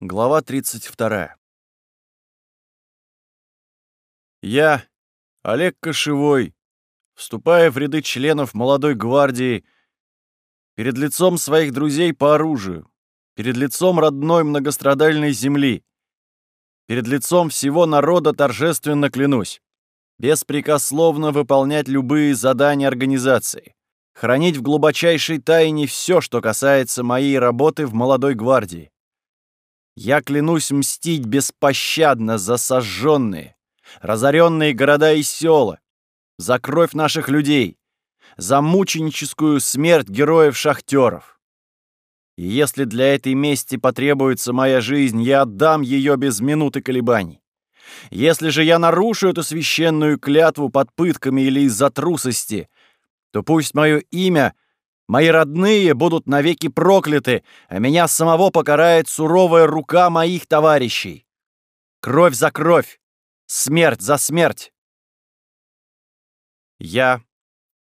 Глава 32. Я, Олег Кошевой, вступая в ряды членов молодой гвардии, перед лицом своих друзей по оружию, перед лицом родной многострадальной земли, перед лицом всего народа торжественно клянусь, беспрекословно выполнять любые задания организации, хранить в глубочайшей тайне все, что касается моей работы в молодой гвардии, я клянусь мстить беспощадно за сожженные, разоренные города и села, за кровь наших людей, за мученическую смерть героев-шахтеров. И если для этой мести потребуется моя жизнь, я отдам ее без минуты колебаний. Если же я нарушу эту священную клятву под пытками или из-за трусости, то пусть мое имя — Мои родные будут навеки прокляты, а меня самого покарает суровая рука моих товарищей. Кровь за кровь, смерть за смерть. Я,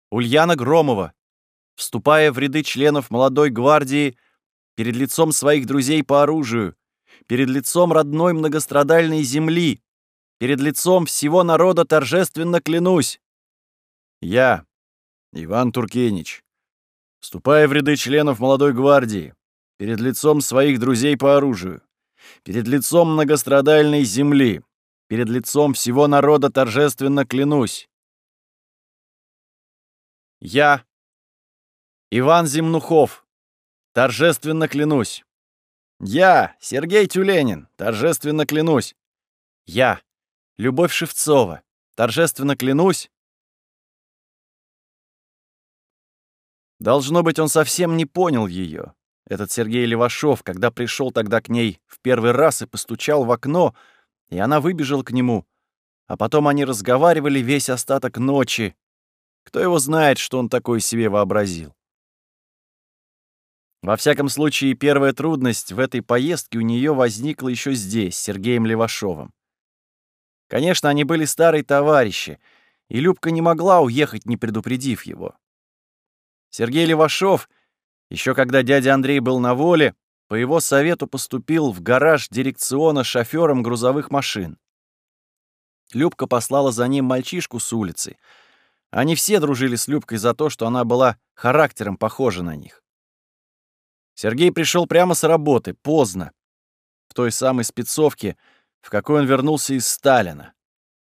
Ульяна Громова, вступая в ряды членов молодой гвардии, перед лицом своих друзей по оружию, перед лицом родной многострадальной земли, перед лицом всего народа торжественно клянусь. Я, Иван Туркенич, вступая в ряды членов молодой гвардии, перед лицом своих друзей по оружию, перед лицом многострадальной земли, перед лицом всего народа торжественно клянусь. Я, Иван Земнухов, торжественно клянусь. Я, Сергей Тюленин, торжественно клянусь. Я, Любовь Шевцова, торжественно клянусь. Должно быть, он совсем не понял ее. Этот Сергей Левашов, когда пришел тогда к ней в первый раз и постучал в окно, и она выбежала к нему. А потом они разговаривали весь остаток ночи. Кто его знает, что он такое себе вообразил. Во всяком случае, первая трудность в этой поездке у нее возникла еще здесь, с Сергеем Левашовым. Конечно, они были старые товарищи, и Любка не могла уехать, не предупредив его. Сергей Левашов, еще когда дядя Андрей был на воле, по его совету поступил в гараж дирекциона шофером грузовых машин. Любка послала за ним мальчишку с улицы. Они все дружили с Любкой за то, что она была характером похожа на них. Сергей пришел прямо с работы, поздно, в той самой спецовке, в какой он вернулся из Сталина.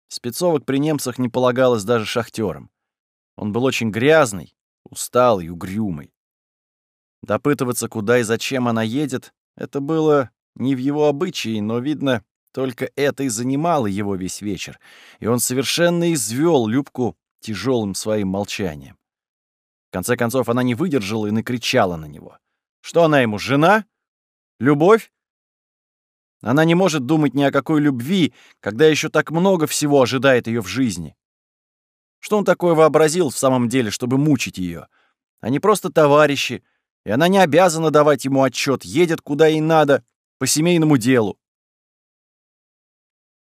Спецовок при немцах не полагалось даже шахтерам. Он был очень грязный, усталый, угрюмый. Допытываться, куда и зачем она едет, это было не в его обычае, но, видно, только это и занимало его весь вечер, и он совершенно извел Любку тяжелым своим молчанием. В конце концов, она не выдержала и накричала на него. Что она ему, жена? Любовь? Она не может думать ни о какой любви, когда еще так много всего ожидает ее в жизни. Что он такое вообразил в самом деле, чтобы мучить ее? Они просто товарищи, и она не обязана давать ему отчет, едет куда ей надо, по семейному делу.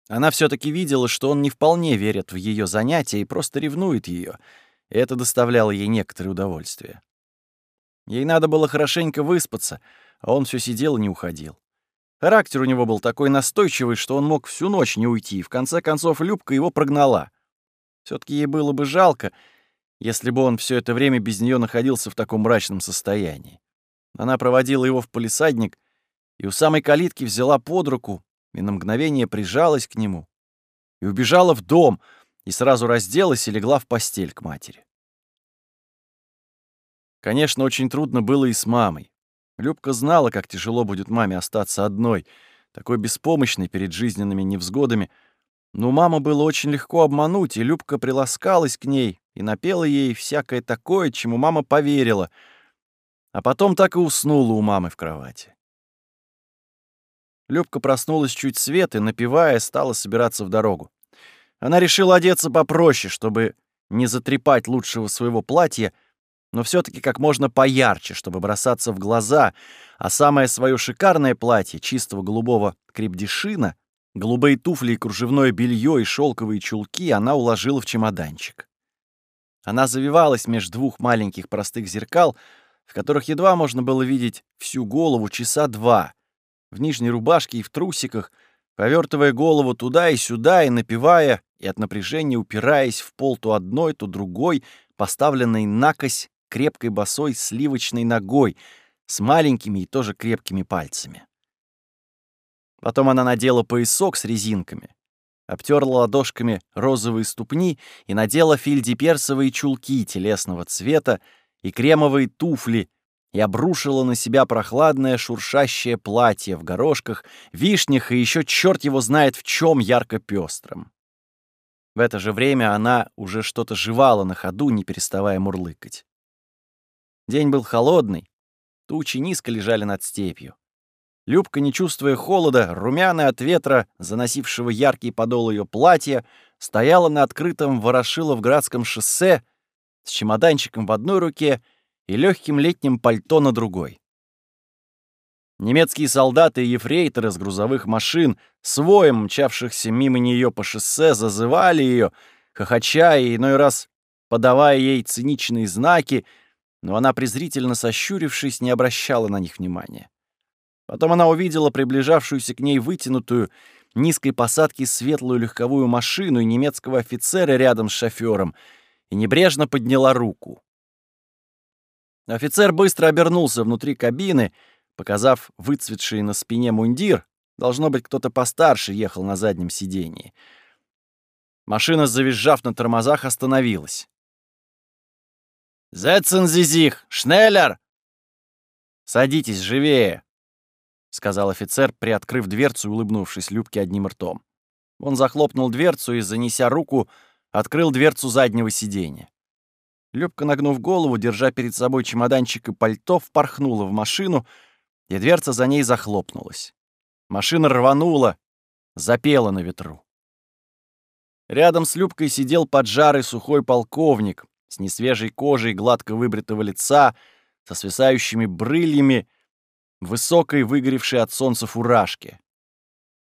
Она все-таки видела, что он не вполне верит в ее занятия и просто ревнует ее, и это доставляло ей некоторое удовольствие. Ей надо было хорошенько выспаться, а он все сидел и не уходил. Характер у него был такой настойчивый, что он мог всю ночь не уйти, и в конце концов Любка его прогнала. Все таки ей было бы жалко, если бы он все это время без нее находился в таком мрачном состоянии. Она проводила его в полисадник и у самой калитки взяла под руку и на мгновение прижалась к нему и убежала в дом, и сразу разделась и легла в постель к матери. Конечно, очень трудно было и с мамой. Любка знала, как тяжело будет маме остаться одной, такой беспомощной перед жизненными невзгодами, но маму было очень легко обмануть, и Любка приласкалась к ней, и напела ей всякое такое, чему мама поверила, а потом так и уснула у мамы в кровати. Любка проснулась чуть свет и, напевая, стала собираться в дорогу. Она решила одеться попроще, чтобы не затрепать лучшего своего платья, но все таки как можно поярче, чтобы бросаться в глаза, а самое свое шикарное платье чистого голубого крепдешина, голубые туфли кружевное белье и шелковые чулки она уложила в чемоданчик. Она завивалась между двух маленьких простых зеркал, в которых едва можно было видеть всю голову часа два, в нижней рубашке и в трусиках, повертывая голову туда и сюда и напевая, и от напряжения упираясь в пол то одной, то другой, поставленной накось крепкой босой сливочной ногой с маленькими и тоже крепкими пальцами. Потом она надела поясок с резинками, обтерла ладошками розовые ступни и надела фильдиперсовые чулки телесного цвета и кремовые туфли и обрушила на себя прохладное шуршащее платье в горошках, вишнях и еще черт его знает в чем ярко пестром. В это же время она уже что-то жевала на ходу, не переставая мурлыкать. День был холодный, тучи низко лежали над степью. Любка, не чувствуя холода, румяная от ветра, заносившего яркий подол ее платья, стояла на открытом Ворошиловградском шоссе с чемоданчиком в одной руке и легким летним пальто на другой. Немецкие солдаты и ефрейторы с грузовых машин, с воем мчавшихся мимо нее по шоссе, зазывали ее, хохоча и иной раз подавая ей циничные знаки, но она, презрительно сощурившись, не обращала на них внимания. Потом она увидела приближавшуюся к ней вытянутую, низкой посадки светлую легковую машину и немецкого офицера рядом с шофёром и небрежно подняла руку. Офицер быстро обернулся внутри кабины, показав выцветший на спине мундир. Должно быть, кто-то постарше ехал на заднем сидении. Машина, завизжав на тормозах, остановилась. «Зетцен зизих! Шнеллер!» «Садитесь, живее!» — сказал офицер, приоткрыв дверцу и улыбнувшись Любке одним ртом. Он захлопнул дверцу и, занеся руку, открыл дверцу заднего сиденья. Любка, нагнув голову, держа перед собой чемоданчик и пальто, впорхнула в машину, и дверца за ней захлопнулась. Машина рванула, запела на ветру. Рядом с Любкой сидел поджарый сухой полковник с несвежей кожей гладко выбритого лица, со свисающими брыльями, высокой, выгоревшей от солнца фуражке.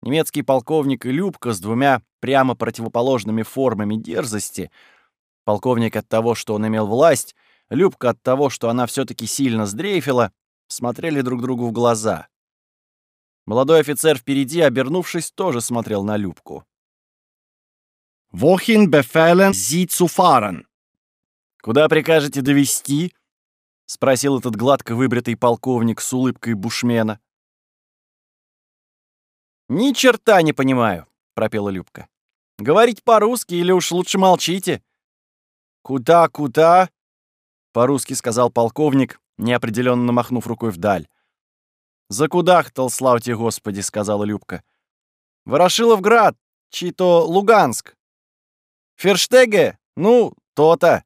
Немецкий полковник и Любка с двумя прямо противоположными формами дерзости. Полковник от того, что он имел власть, Любка от того, что она все таки сильно сдрейфила, смотрели друг другу в глаза. Молодой офицер впереди, обернувшись, тоже смотрел на Любку. «Wohin befehlen Sie zu fahren?» «Куда прикажете довести? — спросил этот гладко выбритый полковник с улыбкой бушмена. «Ни черта не понимаю», — пропела Любка. «Говорить по-русски или уж лучше молчите?» «Куда, куда?» — по-русски сказал полковник, неопределенно махнув рукой вдаль. «Закудахтал, славьте Господи», — сказала Любка. «Ворошиловград, чей-то Луганск. Ферштеге, ну, то-то».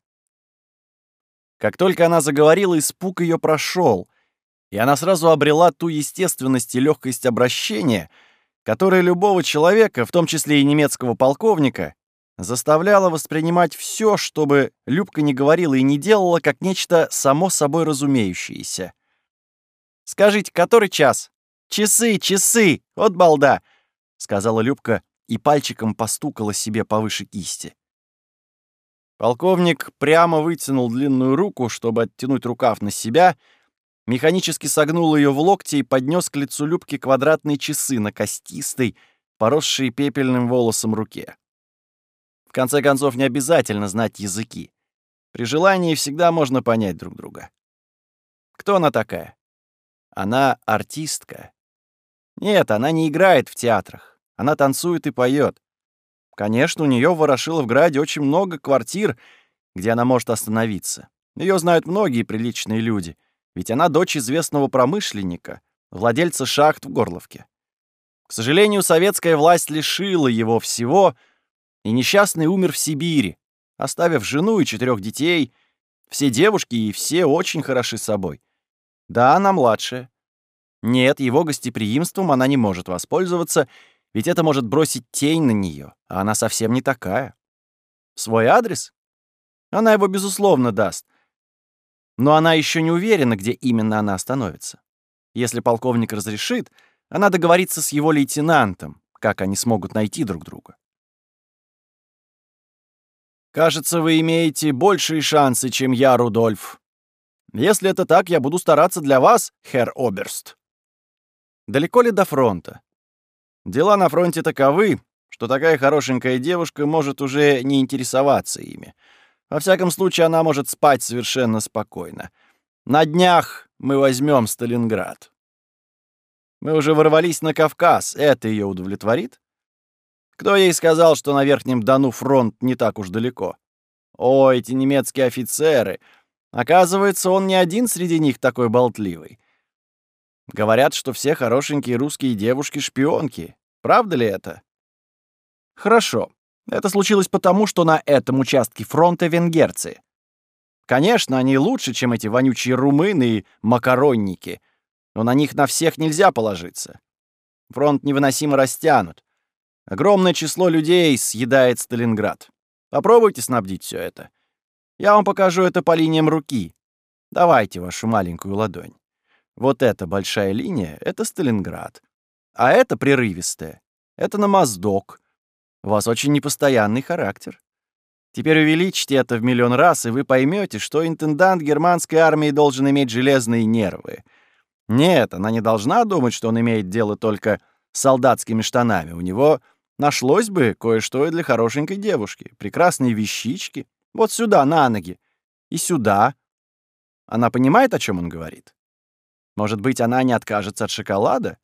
Как только она заговорила, испуг ее прошел, и она сразу обрела ту естественность и легкость обращения, которая любого человека, в том числе и немецкого полковника, заставляла воспринимать все, чтобы Любка не говорила и не делала, как нечто само собой разумеющееся. «Скажите, который час?» «Часы, часы! Вот балда!» — сказала Любка и пальчиком постукала себе повыше кисти. Полковник прямо вытянул длинную руку, чтобы оттянуть рукав на себя, механически согнул ее в локте и поднес к лицу Любки квадратные часы на костистой, поросшей пепельным волосом руке. В конце концов, не обязательно знать языки. При желании всегда можно понять друг друга. Кто она такая? Она артистка. Нет, она не играет в театрах. Она танцует и поет. Конечно, у нее в Ворошиловграде очень много квартир, где она может остановиться. Ее знают многие приличные люди, ведь она дочь известного промышленника, владельца шахт в Горловке. К сожалению, советская власть лишила его всего, и несчастный умер в Сибири, оставив жену и четырех детей. Все девушки и все очень хороши собой. Да, она младшая. Нет, его гостеприимством она не может воспользоваться, ведь это может бросить тень на нее, а она совсем не такая. Свой адрес? Она его, безусловно, даст. Но она еще не уверена, где именно она остановится. Если полковник разрешит, она договорится с его лейтенантом, как они смогут найти друг друга. «Кажется, вы имеете большие шансы, чем я, Рудольф. Если это так, я буду стараться для вас, Херр Оберст». Далеко ли до фронта? Дела на фронте таковы, что такая хорошенькая девушка может уже не интересоваться ими. Во всяком случае, она может спать совершенно спокойно. На днях мы возьмем Сталинград. Мы уже ворвались на Кавказ. Это ее удовлетворит? Кто ей сказал, что на Верхнем Дону фронт не так уж далеко? О, эти немецкие офицеры! Оказывается, он не один среди них такой болтливый. Говорят, что все хорошенькие русские девушки — шпионки. Правда ли это? Хорошо. Это случилось потому, что на этом участке фронта венгерцы. Конечно, они лучше, чем эти вонючие румыны и макаронники, но на них на всех нельзя положиться. Фронт невыносимо растянут. Огромное число людей съедает Сталинград. Попробуйте снабдить все это. Я вам покажу это по линиям руки. Давайте вашу маленькую ладонь. Вот эта большая линия — это Сталинград. А это прерывистая. Это на Моздок. У вас очень непостоянный характер. Теперь увеличьте это в миллион раз, и вы поймете, что интендант германской армии должен иметь железные нервы. Нет, она не должна думать, что он имеет дело только с солдатскими штанами. У него нашлось бы кое-что и для хорошенькой девушки. Прекрасные вещички. Вот сюда, на ноги. И сюда. Она понимает, о чем он говорит? Может быть, она не откажется от шоколада?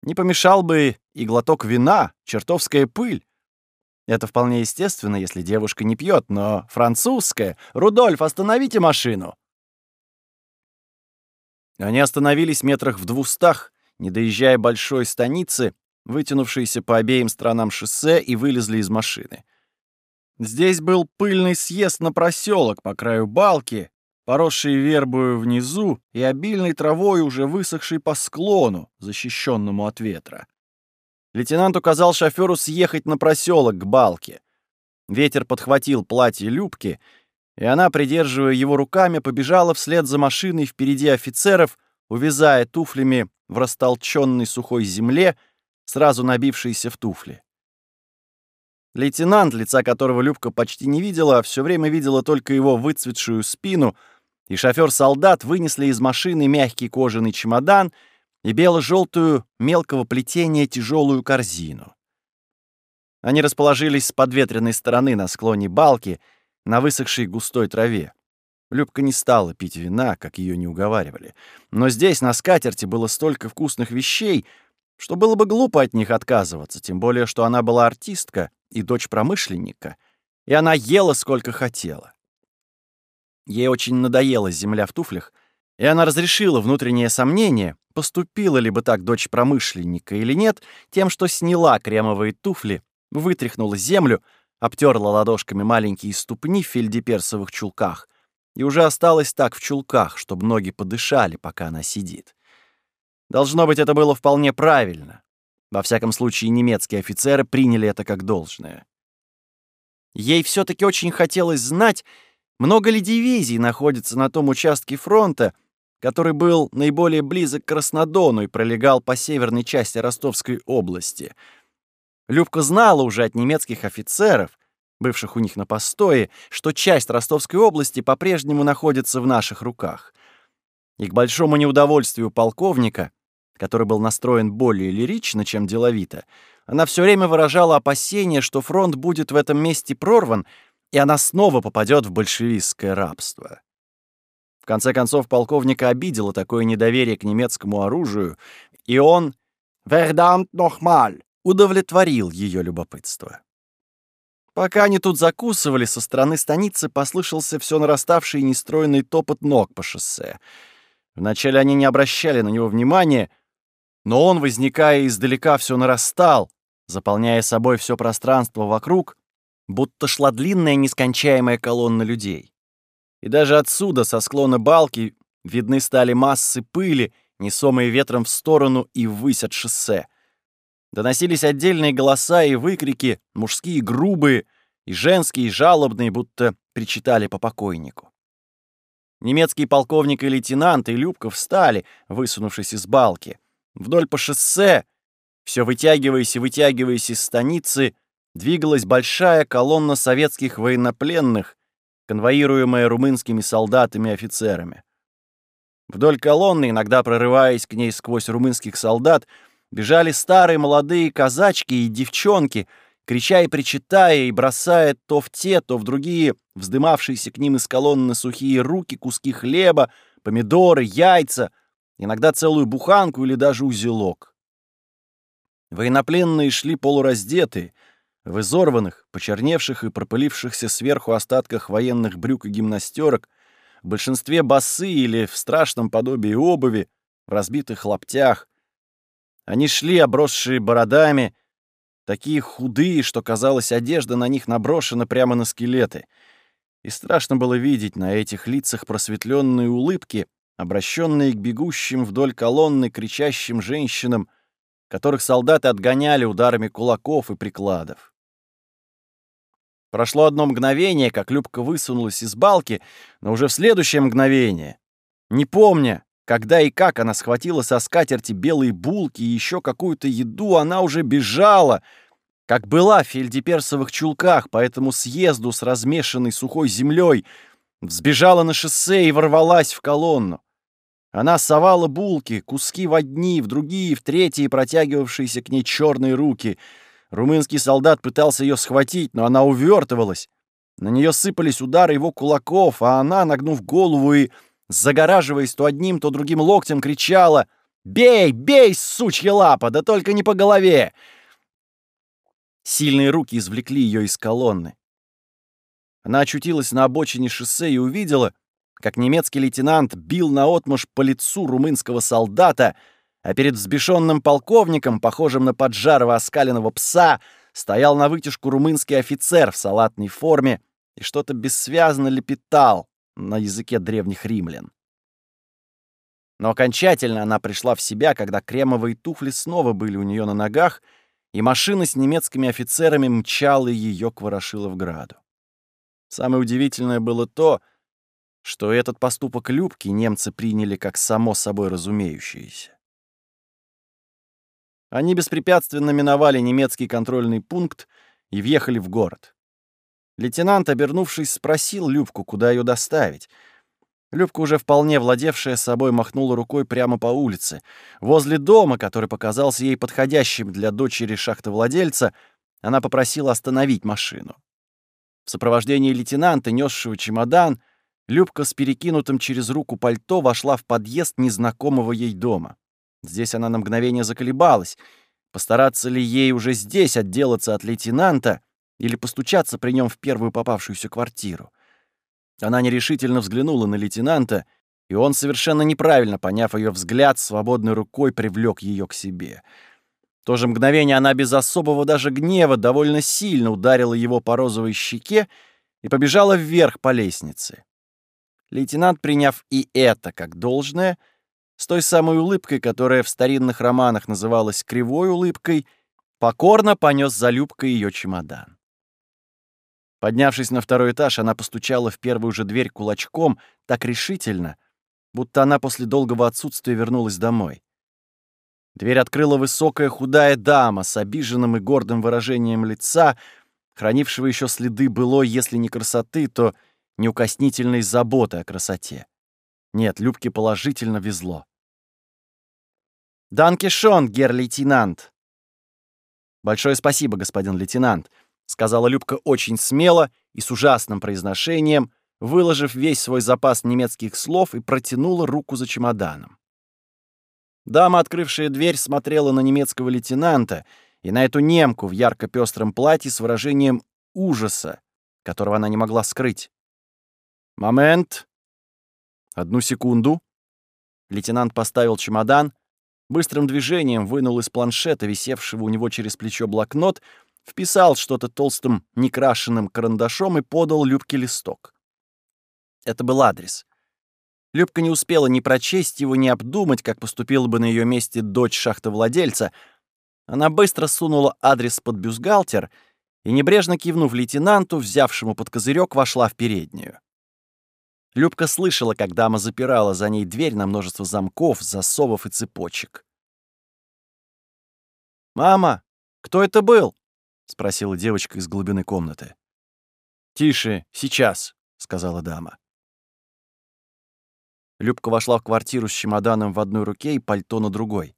Не помешал бы и глоток вина, чертовская пыль. Это вполне естественно, если девушка не пьет, но французская. Рудольф, остановите машину. Они остановились метрах в двухстах, не доезжая большой станицы, вытянувшейся по обеим сторонам шоссе, и вылезли из машины. Здесь был пыльный съезд на проселок по краю балки, поросший вербою внизу и обильной травой, уже высохшей по склону, защищенному от ветра. Лейтенант указал шоферу съехать на проселок к балке. Ветер подхватил платье Любки, и она, придерживая его руками, побежала вслед за машиной впереди офицеров, увязая туфлями в растолченной сухой земле, сразу набившейся в туфли. Лейтенант, лица которого Любка почти не видела, все время видела только его выцветшую спину, и шофер-солдат вынесли из машины мягкий кожаный чемодан и бело-желтую мелкого плетения тяжелую корзину. Они расположились с подветренной стороны на склоне балки, на высохшей густой траве. Любка не стала пить вина, как ее не уговаривали. Но здесь, на скатерти, было столько вкусных вещей, что было бы глупо от них отказываться, тем более, что она была артистка и дочь промышленника, и она ела сколько хотела. Ей очень надоела земля в туфлях, и она разрешила внутреннее сомнение, поступила ли бы так дочь промышленника или нет, тем, что сняла кремовые туфли, вытряхнула землю, обтерла ладошками маленькие ступни в фельдеперсовых чулках и уже осталась так в чулках, чтобы ноги подышали, пока она сидит. Должно быть, это было вполне правильно. Во всяком случае, немецкие офицеры приняли это как должное. Ей все таки очень хотелось знать, много ли дивизий находится на том участке фронта, который был наиболее близок к Краснодону и пролегал по северной части Ростовской области. Любка знала уже от немецких офицеров, бывших у них на постое, что часть Ростовской области по-прежнему находится в наших руках. И к большому неудовольствию полковника который был настроен более лирично, чем деловито, она все время выражала опасение, что фронт будет в этом месте прорван, и она снова попадет в большевистское рабство. В конце концов, полковника обидело такое недоверие к немецкому оружию, и он «Verdammt nochmal» удовлетворил ее любопытство. Пока они тут закусывали, со стороны станицы послышался все нараставший нестройный топот ног по шоссе. Вначале они не обращали на него внимания, но он, возникая издалека, все нарастал, заполняя собой все пространство вокруг, будто шла длинная нескончаемая колонна людей. И даже отсюда, со склона балки, видны стали массы пыли, несомые ветром в сторону и ввысь от шоссе. Доносились отдельные голоса и выкрики, мужские грубые, и женские жалобные, будто причитали по покойнику. Немецкий полковник и лейтенант и Любка встали, высунувшись из балки. Вдоль по шоссе, все вытягиваясь и вытягиваясь из станицы, двигалась большая колонна советских военнопленных, конвоируемая румынскими солдатами и офицерами. Вдоль колонны, иногда прорываясь к ней сквозь румынских солдат, бежали старые молодые казачки и девчонки, крича и причитая, и бросая то в те, то в другие вздымавшиеся к ним из колонны сухие руки, куски хлеба, помидоры, яйца, иногда целую буханку или даже узелок. Военнопленные шли полураздетые, в изорванных, почерневших и пропылившихся сверху остатках военных брюк и гимнастерок, в большинстве басы или в страшном подобии обуви, в разбитых лаптях. Они шли, обросшие бородами, такие худые, что, казалось, одежда на них наброшена прямо на скелеты. И страшно было видеть на этих лицах просветленные улыбки, обращенные к бегущим вдоль колонны кричащим женщинам, которых солдаты отгоняли ударами кулаков и прикладов. Прошло одно мгновение, как Любка высунулась из балки, но уже в следующее мгновение, не помня, когда и как она схватила со скатерти белые булки и еще какую-то еду, она уже бежала, как была в фельдеперсовых чулках по этому съезду с размешанной сухой землей, взбежала на шоссе и ворвалась в колонну. Она совала булки, куски в одни, в другие, в третьи, протягивавшиеся к ней черные руки — Румынский солдат пытался ее схватить, но она увертывалась. На нее сыпались удары его кулаков, а она, нагнув голову и, загораживаясь то одним, то другим локтем, кричала «Бей, бей, сучья лапа, да только не по голове!» Сильные руки извлекли ее из колонны. Она очутилась на обочине шоссе и увидела, как немецкий лейтенант бил наотмашь по лицу румынского солдата — а перед взбешенным полковником, похожим на поджарого оскаленного пса, стоял на вытяжку румынский офицер в салатной форме и что-то бессвязно лепетал на языке древних римлян. Но окончательно она пришла в себя, когда кремовые туфли снова были у нее на ногах, и машина с немецкими офицерами мчала ее к Ворошиловграду. Самое удивительное было то, что этот поступок Любки немцы приняли как само собой разумеющееся. Они беспрепятственно миновали немецкий контрольный пункт и въехали в город. Лейтенант, обернувшись, спросил Любку, куда ее доставить. Любка, уже вполне владевшая собой, махнула рукой прямо по улице. Возле дома, который показался ей подходящим для дочери шахтовладельца, она попросила остановить машину. В сопровождении лейтенанта, несшего чемодан, Любка с перекинутым через руку пальто вошла в подъезд незнакомого ей дома. Здесь она на мгновение заколебалась. Постараться ли ей уже здесь отделаться от лейтенанта или постучаться при нем в первую попавшуюся квартиру? Она нерешительно взглянула на лейтенанта, и он, совершенно неправильно поняв ее взгляд, свободной рукой привлек ее к себе. В то же мгновение она без особого даже гнева довольно сильно ударила его по розовой щеке и побежала вверх по лестнице. Лейтенант, приняв и это как должное, — с той самой улыбкой, которая в старинных романах называлась кривой улыбкой, покорно понес за Любкой ее чемодан. Поднявшись на второй этаж, она постучала в первую же дверь кулачком так решительно, будто она после долгого отсутствия вернулась домой. Дверь открыла высокая худая дама с обиженным и гордым выражением лица, хранившего еще следы былой, если не красоты, то неукоснительной заботы о красоте. Нет, Любке положительно везло. «Данкишон, гер-лейтенант!» «Большое спасибо, господин лейтенант», — сказала Любка очень смело и с ужасным произношением, выложив весь свой запас немецких слов и протянула руку за чемоданом. Дама, открывшая дверь, смотрела на немецкого лейтенанта и на эту немку в ярко-пестром платье с выражением ужаса, которого она не могла скрыть. «Момент! Одну секунду!» Лейтенант поставил чемодан, Быстрым движением вынул из планшета, висевшего у него через плечо блокнот, вписал что-то толстым некрашенным карандашом и подал Любке листок. Это был адрес. Любка не успела ни прочесть его, ни обдумать, как поступила бы на ее месте дочь шахтовладельца. Она быстро сунула адрес под бюстгальтер и, небрежно кивнув лейтенанту, взявшему под козырек, вошла в переднюю. Любка слышала, как дама запирала за ней дверь на множество замков, засовов и цепочек. «Мама, кто это был?» — спросила девочка из глубины комнаты. «Тише, сейчас», — сказала дама. Любка вошла в квартиру с чемоданом в одной руке и пальто на другой.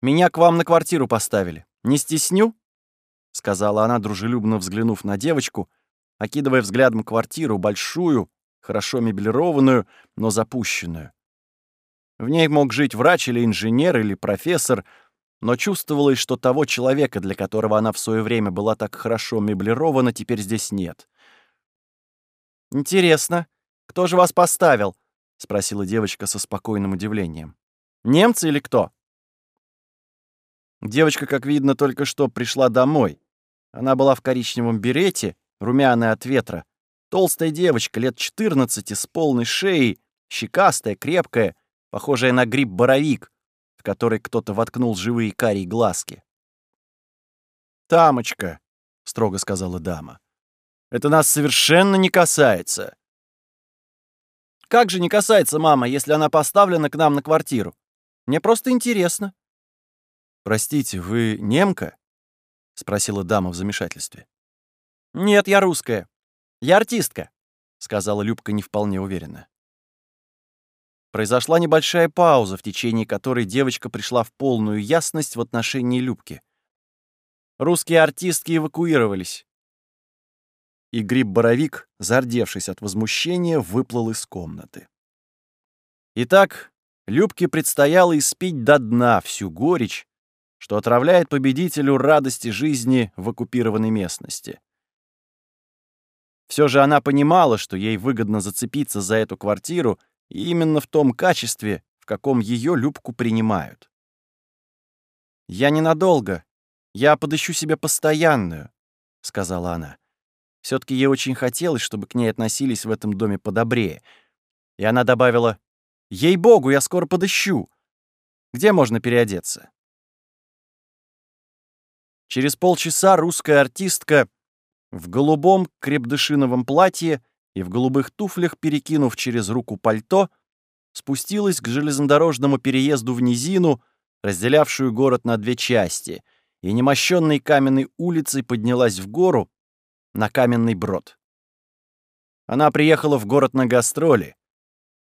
«Меня к вам на квартиру поставили. Не стесню?» — сказала она, дружелюбно взглянув на девочку, окидывая взглядом квартиру, большую, хорошо меблированную, но запущенную. В ней мог жить врач или инженер или профессор, но чувствовалось, что того человека, для которого она в свое время была так хорошо меблирована, теперь здесь нет. «Интересно, кто же вас поставил?» — спросила девочка со спокойным удивлением. «Немцы или кто?» Девочка, как видно, только что пришла домой. Она была в коричневом берете, румяная от ветра. Толстая девочка, лет 14, с полной шеей, щекастая, крепкая, похожая на гриб-боровик, в который кто-то воткнул живые карие глазки. «Тамочка», — строго сказала дама, — «это нас совершенно не касается». «Как же не касается, мама, если она поставлена к нам на квартиру? Мне просто интересно». «Простите, вы немка?» — спросила дама в замешательстве. «Нет, я русская. Я артистка», — сказала Любка не вполне уверенно. Произошла небольшая пауза, в течение которой девочка пришла в полную ясность в отношении Любки. Русские артистки эвакуировались. И Гриб-Боровик, зардевшись от возмущения, выплыл из комнаты. Итак, Любке предстояло испить до дна всю горечь, что отравляет победителю радости жизни в оккупированной местности. Все же она понимала, что ей выгодно зацепиться за эту квартиру именно в том качестве, в каком ее Любку принимают. «Я ненадолго. Я подыщу себе постоянную», — сказала она. все таки ей очень хотелось, чтобы к ней относились в этом доме подобрее. И она добавила, «Ей-богу, я скоро подыщу. Где можно переодеться?» Через полчаса русская артистка в голубом крепдышиновом платье и в голубых туфлях, перекинув через руку пальто, спустилась к железнодорожному переезду в низину, разделявшую город на две части, и немощенной каменной улицей поднялась в гору на каменный брод. Она приехала в город на гастроли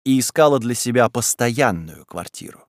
и искала для себя постоянную квартиру.